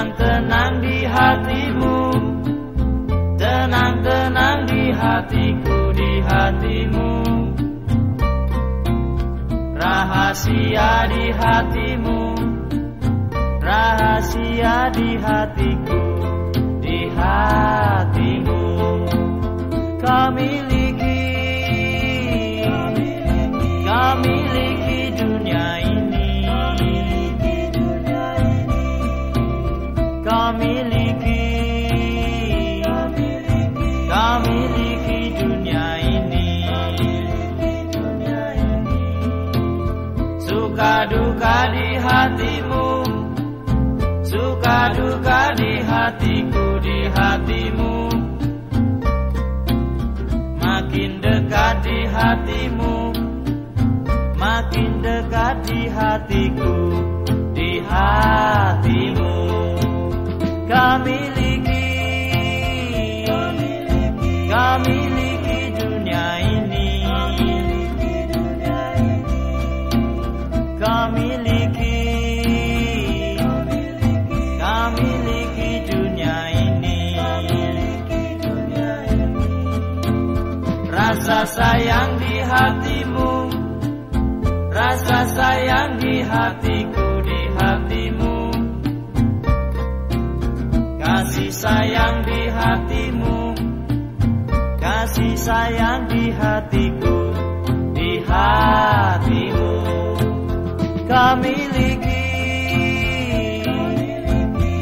tenang-tenang di hatimu. Tenang-tenang di hatiku, di hatimu. Rahasia di hatimu. Rahasia di hatiku, di hatimu miliki Kau miliki dunia ini. Suka duka di hatimu. Suka duka di hatiku di hatimu. Makin dekat di hatimu. Makin dekat di hatiku Di hatimu Kau miliki. Kau miliki dunia ini. Kau miliki. Kau miliki dunia ini. Rasa sayang di hatimu. Rasa sayang di hatiku sayang di hatimu. Kasih sayang di hatiku Di hatimu. Kami miliki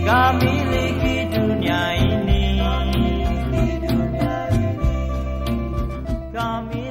Kami miliki dunia ini. Kami